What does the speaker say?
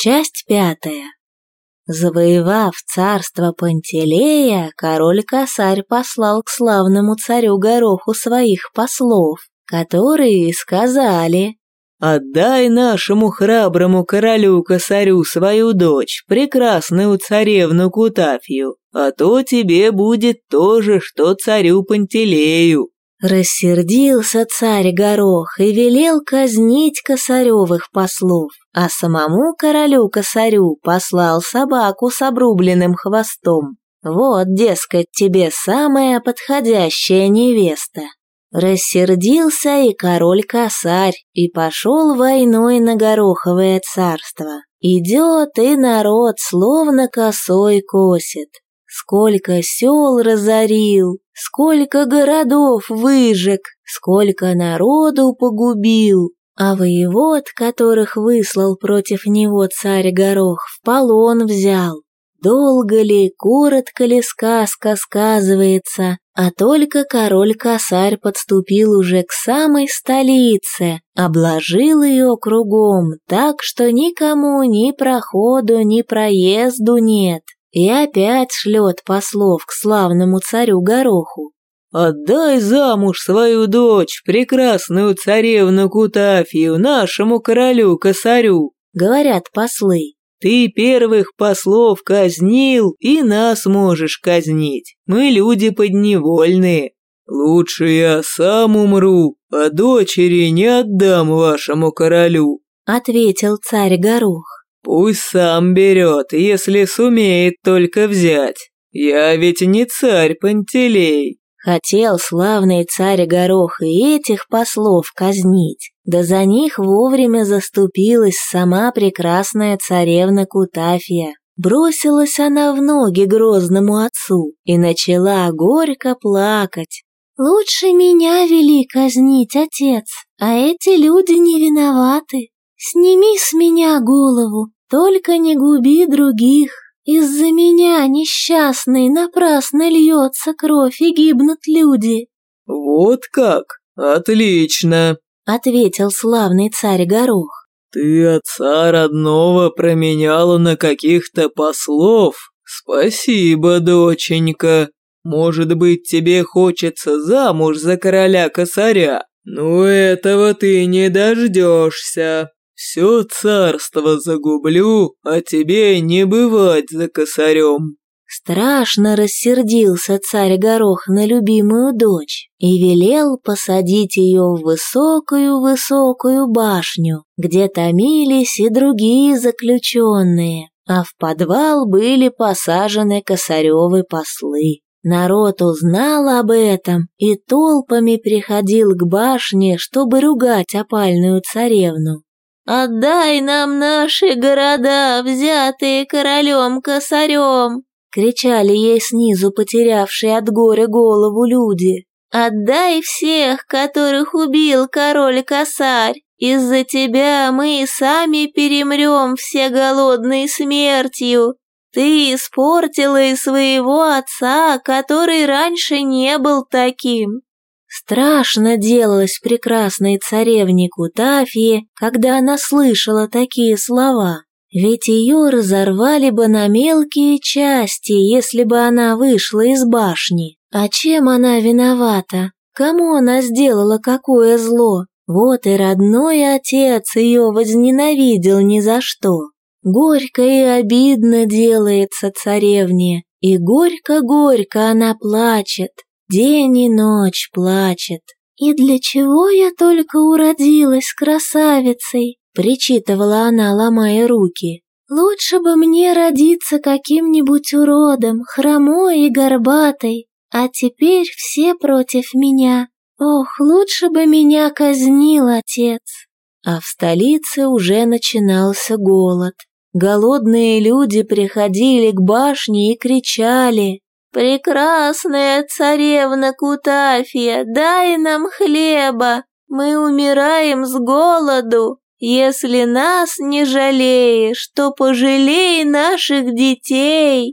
Часть пятая. Завоевав царство Пантелея, король-косарь послал к славному царю Гороху своих послов, которые сказали «Отдай нашему храброму королю-косарю свою дочь, прекрасную царевну Кутафью, а то тебе будет то же, что царю Пантелею». Рассердился царь Горох и велел казнить косаревых послов, а самому королю-косарю послал собаку с обрубленным хвостом. Вот, дескать, тебе самая подходящая невеста. Рассердился и король-косарь и пошел войной на Гороховое царство. Идет и народ словно косой косит. Сколько сел разорил, сколько городов выжег, сколько народу погубил, а воевод, которых выслал против него царь Горох, в полон взял. Долго ли, коротко ли сказка сказывается, а только король-косарь подступил уже к самой столице, обложил ее кругом так, что никому ни проходу, ни проезду нет, и опять шлет послов к славному царю Гороху. «Отдай замуж свою дочь, прекрасную царевну Кутафию, нашему королю-косарю», — говорят послы. Ты первых послов казнил и нас можешь казнить. Мы люди подневольные. Лучше я сам умру, а дочери не отдам вашему королю», — ответил царь Горох. «Пусть сам берет, если сумеет только взять. Я ведь не царь Пантелей». Хотел славный царь Горох и этих послов казнить, да за них вовремя заступилась сама прекрасная царевна Кутафия. Бросилась она в ноги грозному отцу и начала горько плакать. «Лучше меня вели казнить, отец, а эти люди не виноваты. Сними с меня голову, только не губи других». Из-за меня, несчастный, напрасно льется кровь и гибнут люди. Вот как? Отлично, ответил славный царь Горох. Ты отца родного променяла на каких-то послов. Спасибо, доченька. Может быть, тебе хочется замуж за короля-косаря, но этого ты не дождешься. Все царство загублю, а тебе не бывать за косарем». Страшно рассердился царь Горох на любимую дочь и велел посадить ее в высокую-высокую башню, где томились и другие заключенные, а в подвал были посажены косаревы послы. Народ узнал об этом и толпами приходил к башне, чтобы ругать опальную царевну. «Отдай нам наши города, взятые королем-косарем!» — кричали ей снизу потерявшие от горя голову люди. «Отдай всех, которых убил король-косарь! Из-за тебя мы сами перемрем все голодной смертью! Ты испортила и своего отца, который раньше не был таким!» Страшно делалось прекрасной царевне Кутафии, когда она слышала такие слова, ведь ее разорвали бы на мелкие части, если бы она вышла из башни. А чем она виновата? Кому она сделала какое зло? Вот и родной отец ее возненавидел ни за что. Горько и обидно делается царевне, и горько-горько она плачет, День и ночь плачет. «И для чего я только уродилась красавицей?» — причитывала она, ломая руки. «Лучше бы мне родиться каким-нибудь уродом, хромой и горбатой, а теперь все против меня. Ох, лучше бы меня казнил отец!» А в столице уже начинался голод. Голодные люди приходили к башне и кричали «Прекрасная царевна Кутафия, дай нам хлеба, мы умираем с голоду. Если нас не жалеешь, то пожалей наших детей».